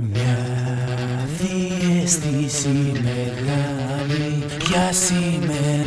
Μια διέστηση μεγάλη για σήμερα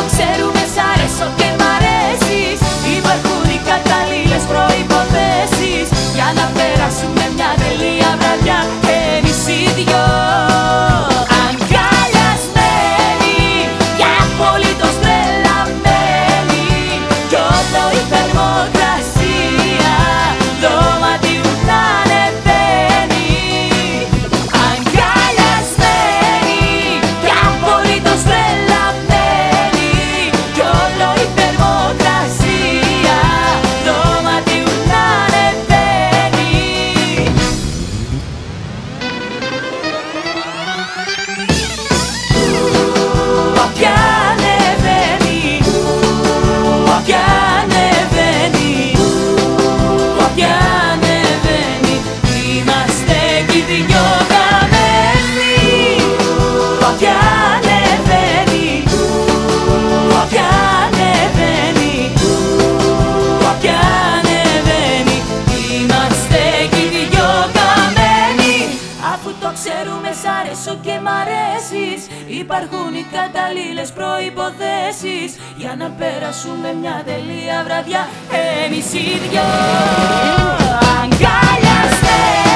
não ser. όσο και μ' Υπάρχουν οι καταλλήλες προϋποθέσεις. Για να περάσουμε μια τελεία βραδιά Εμείς οι δυο. Αγκαλιαστές